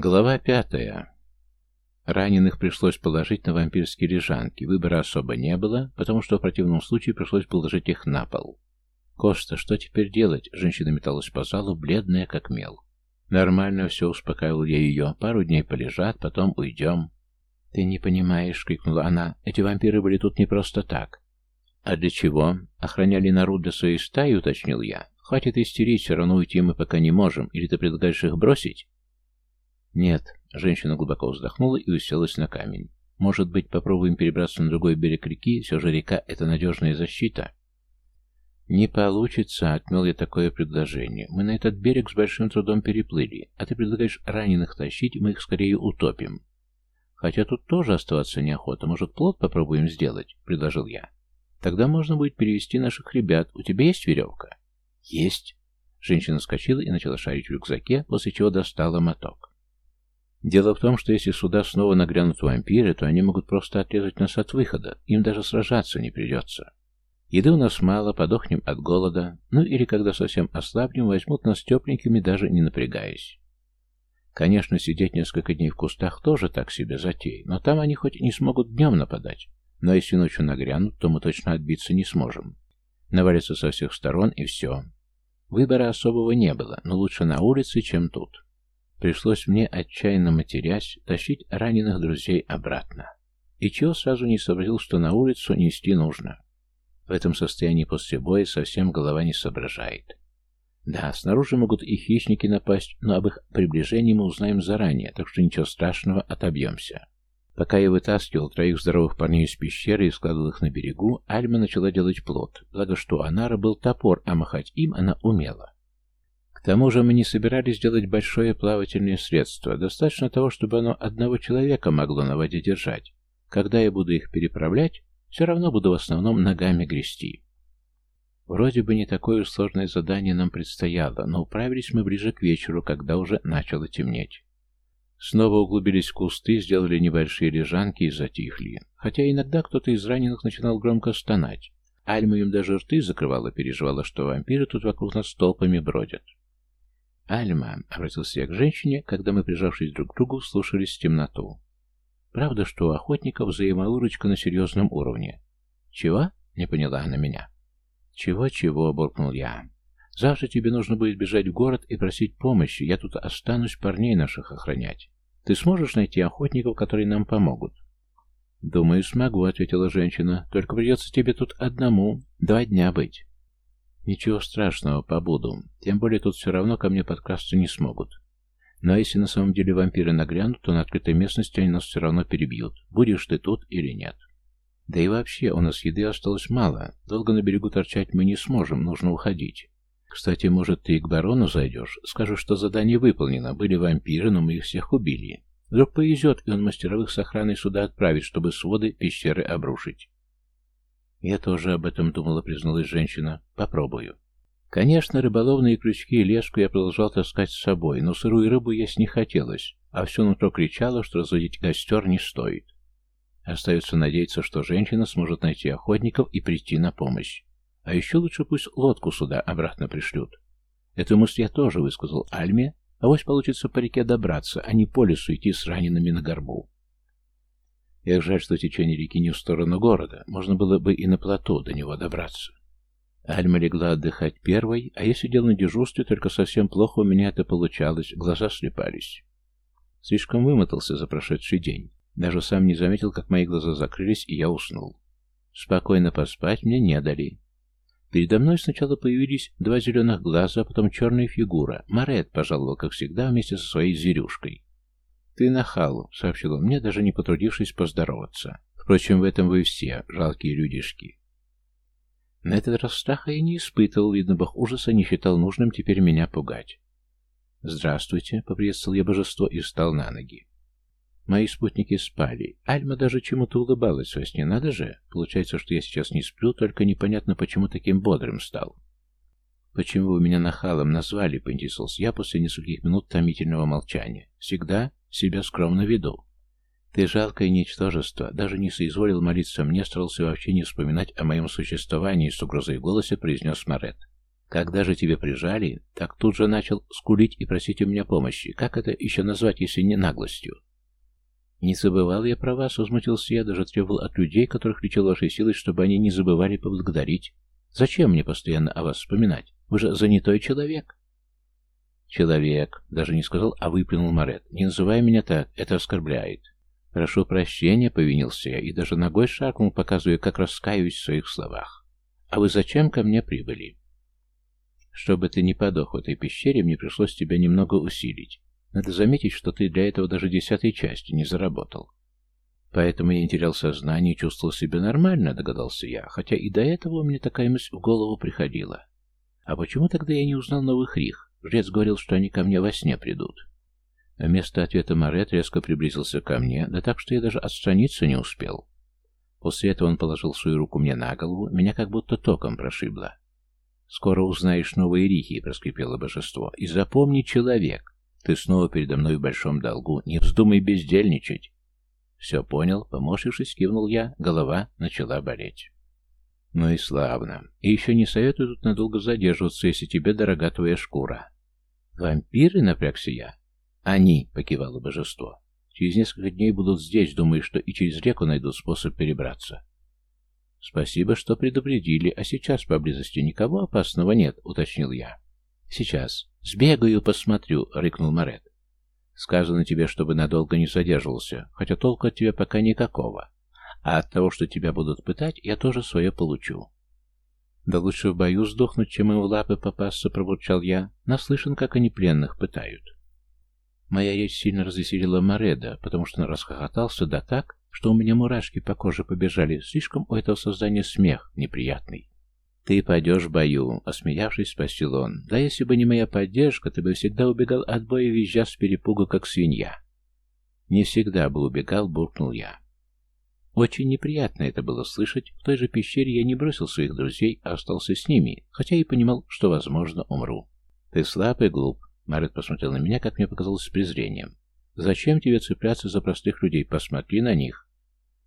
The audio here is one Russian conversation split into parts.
Глава пятая. Раненых пришлось положить на вампирские лежанки. Выбора особо не было, потому что в противном случае пришлось положить их на пол. «Коста, что теперь делать?» Женщина металась по залу, бледная как мел. «Нормально все», — успокаивал я ее. «Пару дней полежат, потом уйдем». «Ты не понимаешь», — крикнула она. «Эти вампиры были тут не просто так». «А для чего? Охраняли народ для своей стаи?» — уточнил я. «Хватит истерить, все равно уйти мы пока не можем. Или ты предлагаешь их бросить?» «Нет», — женщина глубоко вздохнула и уселась на камень. «Может быть, попробуем перебраться на другой берег реки? Все же река — это надежная защита». «Не получится», — отмел я такое предложение. «Мы на этот берег с большим трудом переплыли, а ты предлагаешь раненых тащить, мы их скорее утопим». «Хотя тут тоже оставаться неохота. Может, плод попробуем сделать?» — предложил я. «Тогда можно будет перевести наших ребят. У тебя есть веревка?» «Есть». Женщина скочила и начала шарить в рюкзаке, после чего достала моток. Дело в том, что если сюда снова нагрянут вампиры, то они могут просто отрезать нас от выхода, им даже сражаться не придется. Еды у нас мало, подохнем от голода, ну или когда совсем ослабнем, возьмут нас тепленькими, даже не напрягаясь. Конечно, сидеть несколько дней в кустах тоже так себе затей, но там они хоть не смогут днем нападать, но если ночью нагрянут, то мы точно отбиться не сможем. Навалятся со всех сторон и все. Выбора особого не было, но лучше на улице, чем тут. Пришлось мне, отчаянно матерясь, тащить раненых друзей обратно. И чего сразу не сообразил, что на улицу нести нужно. В этом состоянии после боя совсем голова не соображает. Да, снаружи могут и хищники напасть, но об их приближении мы узнаем заранее, так что ничего страшного, отобьемся. Пока я вытаскивал троих здоровых парней из пещеры и складывал их на берегу, Альма начала делать плод, благо что у Анара был топор, а махать им она умела. К тому же мы не собирались делать большое плавательное средство. Достаточно того, чтобы оно одного человека могло на воде держать. Когда я буду их переправлять, все равно буду в основном ногами грести. Вроде бы не такое сложное задание нам предстояло, но управились мы ближе к вечеру, когда уже начало темнеть. Снова углубились в кусты, сделали небольшие лежанки и затихли. Хотя иногда кто-то из раненых начинал громко стонать. Альма им даже рты закрывала, переживала, что вампиры тут вокруг нас толпами бродят. «Альма», — обратился я к женщине, когда мы, прижавшись друг к другу, слушались в темноту. «Правда, что у охотников взаимовыручка на серьезном уровне?» «Чего?» — не поняла она меня. «Чего-чего?» — буркнул я. «Завтра тебе нужно будет бежать в город и просить помощи. Я тут останусь парней наших охранять. Ты сможешь найти охотников, которые нам помогут?» «Думаю, смогу», — ответила женщина. «Только придется тебе тут одному два дня быть». Ничего страшного, побуду. Тем более тут все равно ко мне подкрасться не смогут. Но если на самом деле вампиры нагрянут, то на открытой местности они нас все равно перебьют. Будешь ты тут или нет. Да и вообще, у нас еды осталось мало. Долго на берегу торчать мы не сможем, нужно уходить. Кстати, может, ты и к барону зайдешь? Скажешь, что задание выполнено. Были вампиры, но мы их всех убили. Вдруг повезет, и он мастеровых с охраной сюда отправит, чтобы своды пещеры обрушить. «Я тоже об этом думала», — призналась женщина. «Попробую». Конечно, рыболовные крючки и леску я продолжал таскать с собой, но сырую рыбу есть не хотелось, а все нутро кричало, что разводить костер не стоит. Остается надеяться, что женщина сможет найти охотников и прийти на помощь. А еще лучше пусть лодку сюда обратно пришлют. Эту мысль я тоже высказал Альме, а вось получится по реке добраться, а не по лесу идти с ранеными на горбу. Эх, жаль, что течение реки не в сторону города. Можно было бы и на плоту до него добраться. Альма легла отдыхать первой, а я сидел на дежурстве, только совсем плохо у меня это получалось, глаза слепались. Слишком вымотался за прошедший день. Даже сам не заметил, как мои глаза закрылись, и я уснул. Спокойно поспать мне не дали. Передо мной сначала появились два зеленых глаза, а потом черная фигура. Марет пожаловал, как всегда, вместе со своей зверюшкой. «Ты нахал», — сообщил он мне, даже не потрудившись поздороваться. «Впрочем, в этом вы все, жалкие людишки». На этот раз страха я не испытывал, видно, бог ужаса не считал нужным теперь меня пугать. «Здравствуйте», — поприветствовал я божество и встал на ноги. Мои спутники спали. Альма даже чему-то улыбалась во сне. Надо же. Получается, что я сейчас не сплю, только непонятно, почему таким бодрым стал. «Почему вы меня нахалом назвали?» — поинтересовался я после нескольких минут томительного молчания. «Всегда себя скромно веду». «Ты жалкое ничтожество. Даже не соизволил молиться мне, старался вообще не вспоминать о моем существовании», — с угрозой в голосе произнес Марет. Когда же тебе прижали, так тут же начал скулить и просить у меня помощи. Как это еще назвать, если не наглостью? Не забывал я про вас, возмутился я, даже требовал от людей, которых лечил вашей силой, чтобы они не забывали поблагодарить. Зачем мне постоянно о вас вспоминать? Вы же занятой человек. Человек, даже не сказал, а выплюнул Морет. Не называй меня так, это оскорбляет. Прошу прощения, повинился я, и даже ногой шаркнул, показывая, как раскаиваюсь в своих словах. А вы зачем ко мне прибыли? Чтобы ты не подох в этой пещере, мне пришлось тебя немного усилить. Надо заметить, что ты для этого даже десятой части не заработал. Поэтому я не терял сознание и чувствовал себя нормально, догадался я, хотя и до этого меня такая мысль в голову приходила. А почему тогда я не узнал новых рих? Жрец говорил, что они ко мне во сне придут. Вместо ответа Марет резко приблизился ко мне, да так, что я даже отстраниться не успел. После этого он положил свою руку мне на голову, меня как будто током прошибло. «Скоро узнаешь новые рихи», — проскрипело божество. «И запомни, человек, ты снова передо мной в большом долгу, не вздумай бездельничать». «Все понял», — поморщившись, кивнул я, голова начала болеть. «Ну и славно. И еще не советую тут надолго задерживаться, если тебе дорога твоя шкура». «Вампиры?» — напрягся я. «Они», — покивало божество. «Через несколько дней будут здесь, думаю, что и через реку найдут способ перебраться». «Спасибо, что предупредили, а сейчас поблизости никого опасного нет», — уточнил я. «Сейчас. Сбегаю, посмотрю», — рыкнул Морет. «Сказано тебе, чтобы надолго не задерживался, хотя толку от тебя пока никакого. А от того, что тебя будут пытать, я тоже свое получу». «Да лучше в бою сдохнуть, чем им в лапы попасться», — пробурчал я. «Наслышан, как они пленных пытают». Моя речь сильно развеселила Мореда, потому что он расхохотался да так, что у меня мурашки по коже побежали. Слишком у этого создания смех неприятный. «Ты пойдешь в бою», — осмеявшись, спросил он. «Да если бы не моя поддержка, ты бы всегда убегал от боя, визжа с перепугу, как свинья». «Не всегда бы убегал», — буркнул я. Очень неприятно это было слышать. В той же пещере я не бросил своих друзей, а остался с ними, хотя и понимал, что, возможно, умру. «Ты слаб и глуп», — Марет посмотрел на меня, как мне показалось, с презрением. «Зачем тебе цепляться за простых людей? Посмотри на них».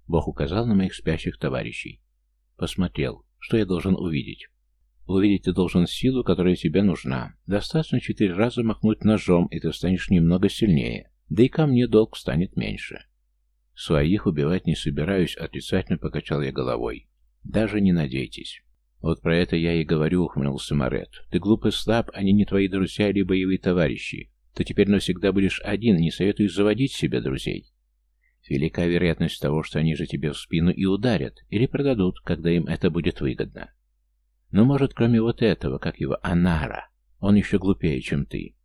Бог указал на моих спящих товарищей. Посмотрел. Что я должен увидеть? Увидеть ты должен силу, которая тебе нужна. Достаточно четыре раза махнуть ножом, и ты станешь немного сильнее. Да и ко мне долг станет меньше. Своих убивать не собираюсь, отрицательно покачал я головой. Даже не надейтесь. Вот про это я и говорю, ухмыльнулся Морет. Ты глуп и слаб, они не твои друзья или боевые товарищи. Ты теперь навсегда будешь один, не советую заводить себе друзей. Велика вероятность того, что они же тебе в спину и ударят, или продадут, когда им это будет выгодно. Но, может, кроме вот этого, как его, Анара, он еще глупее, чем ты.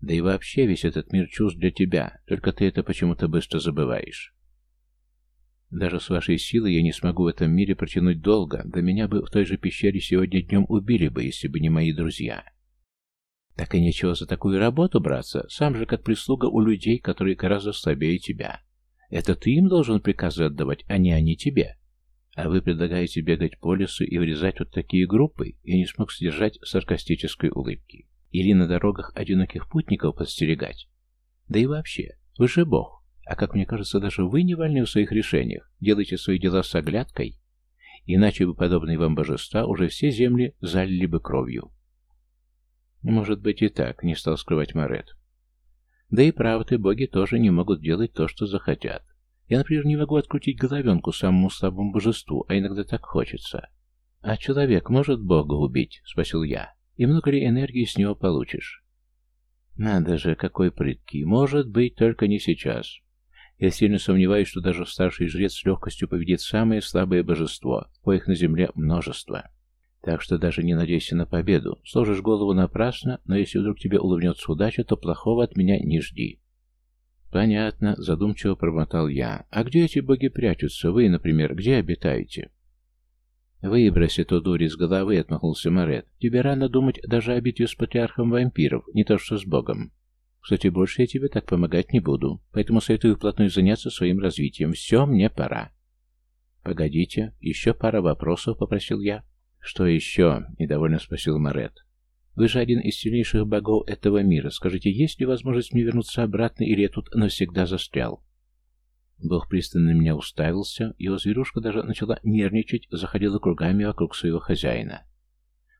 Да и вообще весь этот мир чувств для тебя, только ты это почему-то быстро забываешь. Даже с вашей силой я не смогу в этом мире протянуть долго, да меня бы в той же пещере сегодня днем убили бы, если бы не мои друзья. Так и нечего за такую работу браться, сам же как прислуга у людей, которые гораздо слабее тебя. Это ты им должен приказы отдавать, а не они тебе. А вы предлагаете бегать по лесу и вырезать вот такие группы? Я не смог сдержать саркастической улыбки. Или на дорогах одиноких путников подстерегать? Да и вообще, вы же бог. А как мне кажется, даже вы не вольны в своих решениях. Делайте свои дела с оглядкой. Иначе бы подобные вам божества уже все земли залили бы кровью. Может быть и так, не стал скрывать Морет. Да и правды, боги тоже не могут делать то, что захотят. Я, например, не могу открутить головенку самому слабому божеству, а иногда так хочется. А человек может бога убить? Спросил я. И много ли энергии с него получишь? Надо же, какой прыткий. Может быть, только не сейчас. Я сильно сомневаюсь, что даже старший жрец с легкостью победит самое слабое божество, коих на земле множество. Так что даже не надейся на победу. Сложишь голову напрасно, но если вдруг тебе улыбнется удача, то плохого от меня не жди. Понятно, задумчиво промотал я. А где эти боги прячутся? Вы, например, где обитаете? Выбрось эту дурь из головы, отмахнулся Морет. Тебе рано думать даже о битве с патриархом вампиров, не то что с богом. Кстати, больше я тебе так помогать не буду, поэтому советую вплотную заняться своим развитием. Все, мне пора. Погодите, еще пара вопросов, попросил я. «Что еще?» — недовольно спросил Морет. «Вы же один из сильнейших богов этого мира. Скажите, есть ли возможность мне вернуться обратно, или я тут навсегда застрял?» Бог пристально на меня уставился, его зверушка даже начала нервничать, заходила кругами вокруг своего хозяина.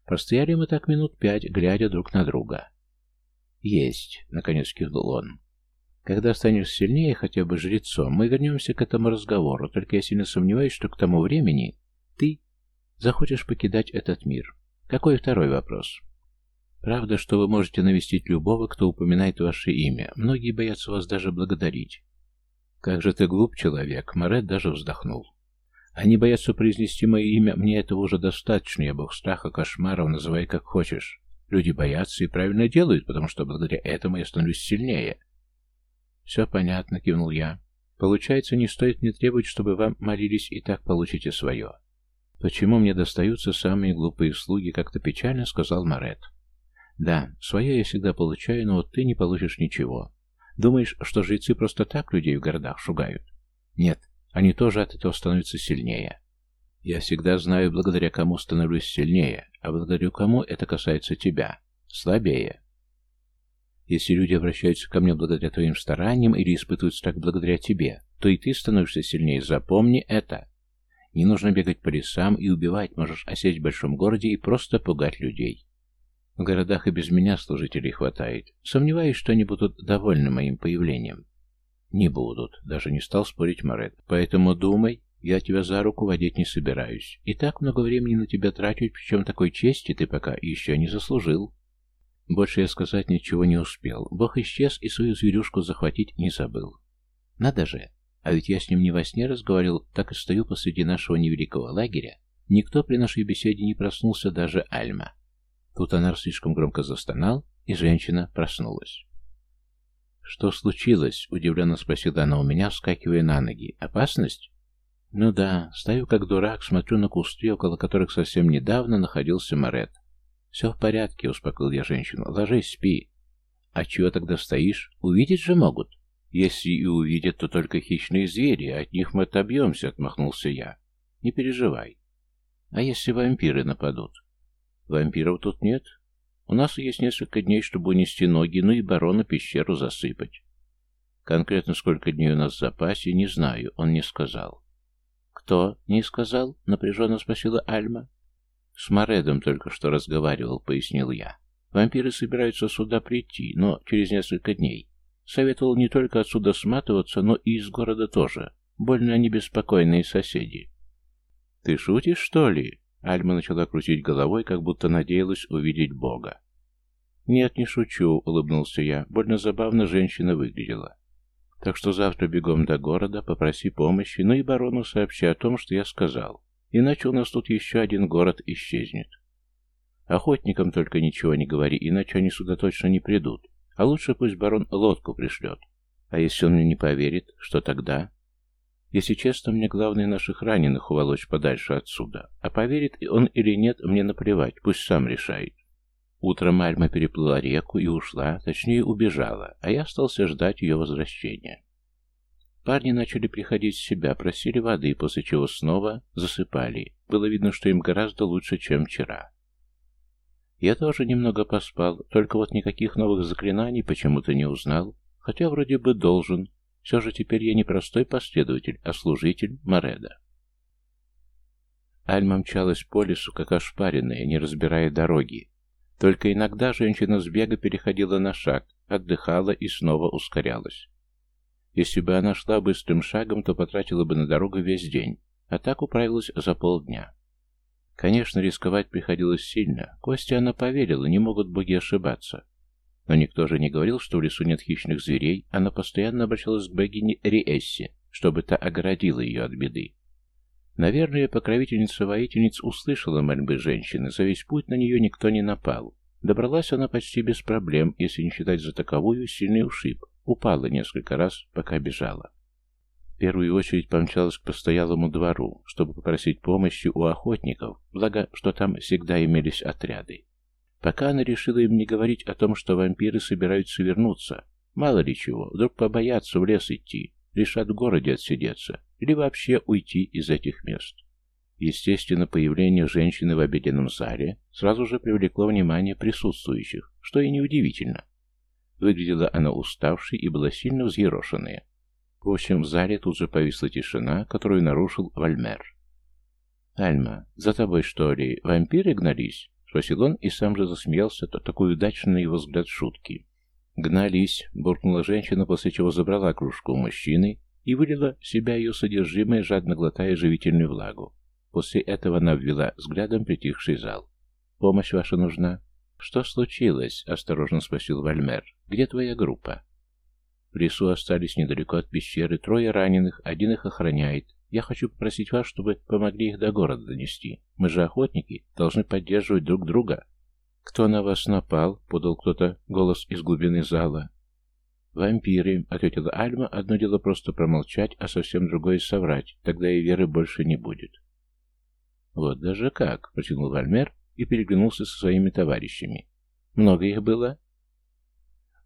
Простояли мы так минут пять, глядя друг на друга. «Есть», — наконец кивнул он. «Когда станешь сильнее, хотя бы жрецом, мы вернемся к этому разговору, только я сильно сомневаюсь, что к тому времени ты захочешь покидать этот мир. Какой второй вопрос?» «Правда, что вы можете навестить любого, кто упоминает ваше имя. Многие боятся вас даже благодарить». «Как же ты глуп человек!» Морет даже вздохнул. Они боятся произнести мое имя, мне этого уже достаточно, я бог страха, кошмаров, называй как хочешь. Люди боятся и правильно делают, потому что благодаря этому я становлюсь сильнее. Все понятно, кивнул я. Получается, не стоит мне требовать, чтобы вам молились, и так получите свое. Почему мне достаются самые глупые слуги, как-то печально сказал Марет. Да, свое я всегда получаю, но вот ты не получишь ничего. Думаешь, что жрецы просто так людей в городах шугают? Нет, они тоже от этого становятся сильнее. Я всегда знаю, благодаря кому становлюсь сильнее, а благодаря кому это касается тебя. Слабее. Если люди обращаются ко мне благодаря твоим стараниям или испытывают страх благодаря тебе, то и ты становишься сильнее. Запомни это. Не нужно бегать по лесам и убивать, можешь осесть в большом городе и просто пугать людей. В городах и без меня служителей хватает. Сомневаюсь, что они будут довольны моим появлением. «Не будут», — даже не стал спорить Морет. «Поэтому думай, я тебя за руку водить не собираюсь. И так много времени на тебя трачу, причем такой чести ты пока еще не заслужил». Больше я сказать ничего не успел. Бог исчез и свою зверюшку захватить не забыл. Надо же, а ведь я с ним не во сне разговаривал, так и стою посреди нашего невеликого лагеря. Никто при нашей беседе не проснулся, даже Альма. Тут она слишком громко застонал, и женщина проснулась. «Что случилось?» — удивленно спросила она у меня, вскакивая на ноги. «Опасность?» «Ну да, стою как дурак, смотрю на кусты, около которых совсем недавно находился Морет. «Все в порядке», — успокоил я женщину. «Ложись, спи». «А чего тогда стоишь? Увидеть же могут». «Если и увидят, то только хищные звери, от них мы отобьемся», — отмахнулся я. «Не переживай». «А если вампиры нападут?» «Вампиров тут нет. У нас есть несколько дней, чтобы унести ноги, ну и барона пещеру засыпать. Конкретно сколько дней у нас в запасе, не знаю, он не сказал. «Кто не сказал?» — напряженно спросила Альма. «С Моредом только что разговаривал», — пояснил я. «Вампиры собираются сюда прийти, но через несколько дней. Советовал не только отсюда сматываться, но и из города тоже. Больно они беспокойные соседи». «Ты шутишь, что ли?» Альма начала крутить головой, как будто надеялась увидеть Бога. «Нет, не шучу», — улыбнулся я. Больно забавно женщина выглядела. «Так что завтра бегом до города, попроси помощи, ну и барону сообщи о том, что я сказал. Иначе у нас тут еще один город исчезнет. Охотникам только ничего не говори, иначе они сюда точно не придут. А лучше пусть барон лодку пришлет. А если он мне не поверит, что тогда?» Если честно, мне главное наших раненых уволочь подальше отсюда. А поверит он или нет, мне наплевать, пусть сам решает. Утром Альма переплыла реку и ушла, точнее убежала, а я остался ждать ее возвращения. Парни начали приходить в себя, просили воды, после чего снова засыпали. Было видно, что им гораздо лучше, чем вчера. Я тоже немного поспал, только вот никаких новых заклинаний почему-то не узнал, хотя вроде бы должен, все же теперь я не простой последователь, а служитель Мореда. Альма мчалась по лесу, как ошпаренная, не разбирая дороги. Только иногда женщина с бега переходила на шаг, отдыхала и снова ускорялась. Если бы она шла быстрым шагом, то потратила бы на дорогу весь день, а так управилась за полдня. Конечно, рисковать приходилось сильно. Кости она поверила, не могут боги ошибаться. Но никто же не говорил, что в лесу нет хищных зверей, она постоянно обращалась к богине Риэссе, чтобы та оградила ее от беды. Наверное, покровительница-воительниц услышала мольбы женщины, за весь путь на нее никто не напал. Добралась она почти без проблем, если не считать за таковую сильный ушиб. Упала несколько раз, пока бежала. В первую очередь помчалась к постоялому двору, чтобы попросить помощи у охотников, благо, что там всегда имелись отряды. Пока она решила им не говорить о том, что вампиры собираются вернуться. Мало ли чего, вдруг побоятся в лес идти, решат в городе отсидеться, или вообще уйти из этих мест. Естественно, появление женщины в обеденном зале сразу же привлекло внимание присутствующих, что и неудивительно. Выглядела она уставшей и была сильно взъерошенная. В общем, в зале тут же повисла тишина, которую нарушил Вальмер. «Альма, за тобой что ли, вампиры гнались?» Спросил он и сам же засмеялся, то такой удачный на его взгляд шутки. «Гнались», — буркнула женщина, после чего забрала кружку у мужчины и вылила в себя ее содержимое, жадно глотая живительную влагу. После этого она ввела взглядом притихший зал. «Помощь ваша нужна?» «Что случилось?» — осторожно спросил Вальмер. «Где твоя группа?» В лесу остались недалеко от пещеры трое раненых, один их охраняет. Я хочу попросить вас, чтобы помогли их до города донести. Мы же охотники, должны поддерживать друг друга. «Кто на вас напал?» — подал кто-то голос из глубины зала. «Вампиры», — ответила Альма, — «одно дело просто промолчать, а совсем другое — соврать, тогда и веры больше не будет». «Вот даже как», — протянул Вальмер и переглянулся со своими товарищами. «Много их было?»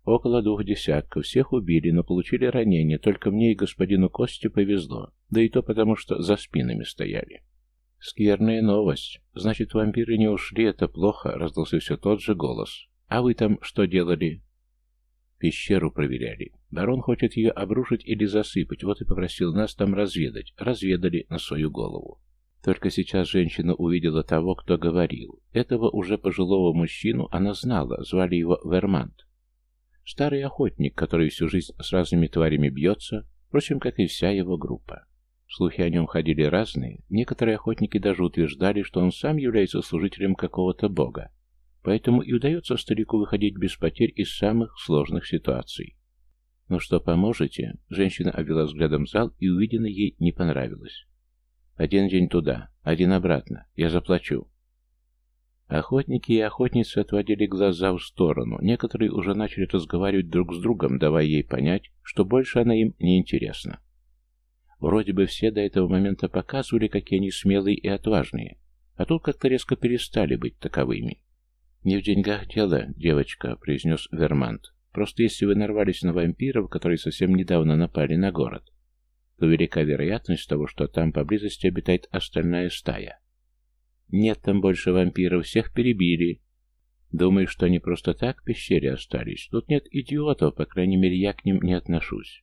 Около двух десятков. Всех убили, но получили ранения. Только мне и господину Косте повезло. Да и то потому, что за спинами стояли. Скверная новость. Значит, вампиры не ушли, это плохо, раздался все тот же голос. А вы там что делали? Пещеру проверяли. Барон хочет ее обрушить или засыпать, вот и попросил нас там разведать. Разведали на свою голову. Только сейчас женщина увидела того, кто говорил. Этого уже пожилого мужчину она знала, звали его Вермант. Старый охотник, который всю жизнь с разными тварями бьется, впрочем, как и вся его группа. Слухи о нем ходили разные, некоторые охотники даже утверждали, что он сам является служителем какого-то бога, поэтому и удается старику выходить без потерь из самых сложных ситуаций. «Ну что, поможете?» Женщина обвела взглядом зал, и увиденное ей не понравилось. «Один день туда, один обратно. Я заплачу». Охотники и охотницы отводили глаза в сторону. Некоторые уже начали разговаривать друг с другом, давая ей понять, что больше она им не интересна. Вроде бы все до этого момента показывали, какие они смелые и отважные, а тут как-то резко перестали быть таковыми. «Не в деньгах дело, девочка», — произнес Вермант. «Просто если вы нарвались на вампиров, которые совсем недавно напали на город, то велика вероятность того, что там поблизости обитает остальная стая. Нет там больше вампиров, всех перебили. Думаешь, что они просто так в пещере остались? Тут нет идиотов, по крайней мере, я к ним не отношусь.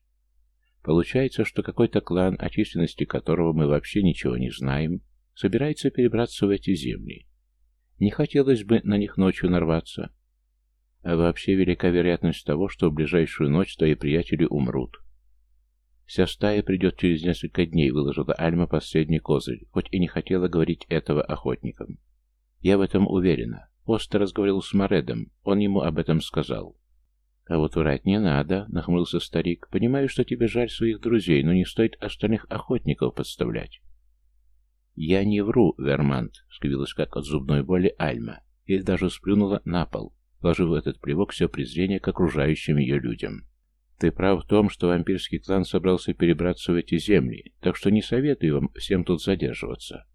Получается, что какой-то клан, о численности которого мы вообще ничего не знаем, собирается перебраться в эти земли. Не хотелось бы на них ночью нарваться. А вообще велика вероятность того, что в ближайшую ночь твои приятели умрут. «Вся стая придет через несколько дней», — выложила Альма последний козырь, хоть и не хотела говорить этого охотникам. «Я в этом уверена. Оста разговаривал с Моредом, он ему об этом сказал». «А вот врать не надо», — нахмурился старик. «Понимаю, что тебе жаль своих друзей, но не стоит остальных охотников подставлять». «Я не вру, Вермант», — скривилась как от зубной боли Альма, и даже сплюнула на пол, вложив в этот плевок все презрение к окружающим ее людям. Ты прав в том, что вампирский клан собрался перебраться в эти земли, так что не советую вам всем тут задерживаться.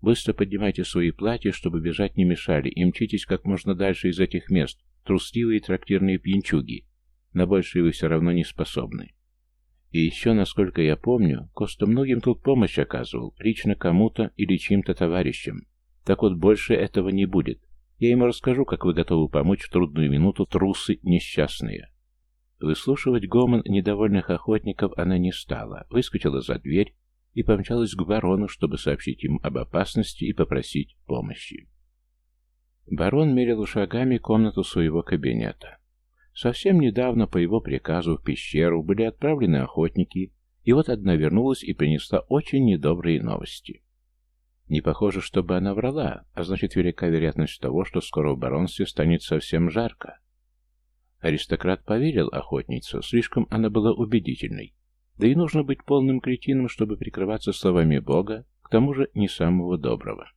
Быстро поднимайте свои платья, чтобы бежать не мешали, и мчитесь как можно дальше из этих мест, трусливые трактирные пьянчуги. На большее вы все равно не способны. И еще, насколько я помню, Коста многим тут помощь оказывал, лично кому-то или чьим-то товарищам. Так вот, больше этого не будет. Я ему расскажу, как вы готовы помочь в трудную минуту трусы несчастные. Выслушивать гомон недовольных охотников она не стала, выскочила за дверь и помчалась к барону, чтобы сообщить им об опасности и попросить помощи. Барон мерил шагами комнату своего кабинета. Совсем недавно по его приказу в пещеру были отправлены охотники, и вот одна вернулась и принесла очень недобрые новости. Не похоже, чтобы она врала, а значит велика вероятность того, что скоро в баронстве станет совсем жарко. Аристократ поверил охотнице, слишком она была убедительной. Да и нужно быть полным кретином, чтобы прикрываться словами Бога, к тому же не самого доброго.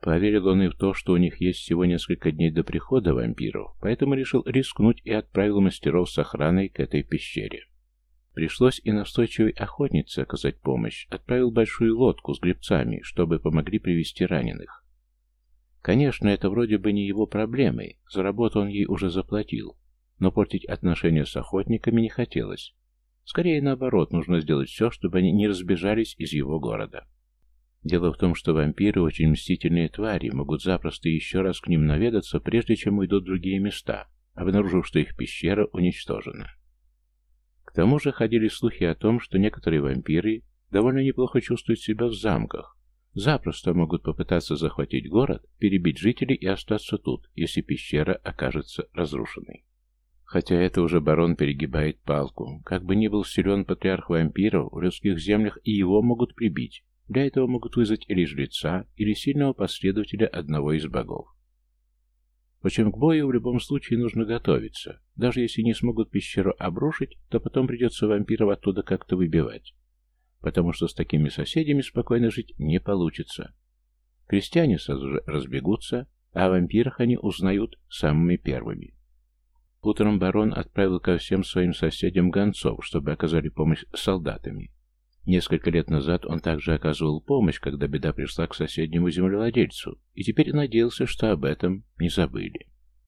Поверил он и в то, что у них есть всего несколько дней до прихода вампиров, поэтому решил рискнуть и отправил мастеров с охраной к этой пещере. Пришлось и настойчивой охотнице оказать помощь, отправил большую лодку с гребцами, чтобы помогли привести раненых. Конечно, это вроде бы не его проблемой, за работу он ей уже заплатил, но портить отношения с охотниками не хотелось. Скорее наоборот, нужно сделать все, чтобы они не разбежались из его города. Дело в том, что вампиры очень мстительные твари, могут запросто еще раз к ним наведаться, прежде чем уйдут в другие места, обнаружив, что их пещера уничтожена. К тому же ходили слухи о том, что некоторые вампиры довольно неплохо чувствуют себя в замках, запросто могут попытаться захватить город, перебить жителей и остаться тут, если пещера окажется разрушенной. Хотя это уже барон перегибает палку. Как бы ни был силен патриарх вампиров, в людских землях и его могут прибить. Для этого могут вызвать или жреца, или сильного последователя одного из богов. Впрочем, к бою в любом случае нужно готовиться. Даже если не смогут пещеру обрушить, то потом придется вампиров оттуда как-то выбивать. Потому что с такими соседями спокойно жить не получится. Крестьяне сразу же разбегутся, а о вампирах они узнают самыми первыми. Утром барон отправил ко всем своим соседям гонцов, чтобы оказали помощь солдатами. Несколько лет назад он также оказывал помощь, когда беда пришла к соседнему землевладельцу, и теперь надеялся, что об этом не забыли.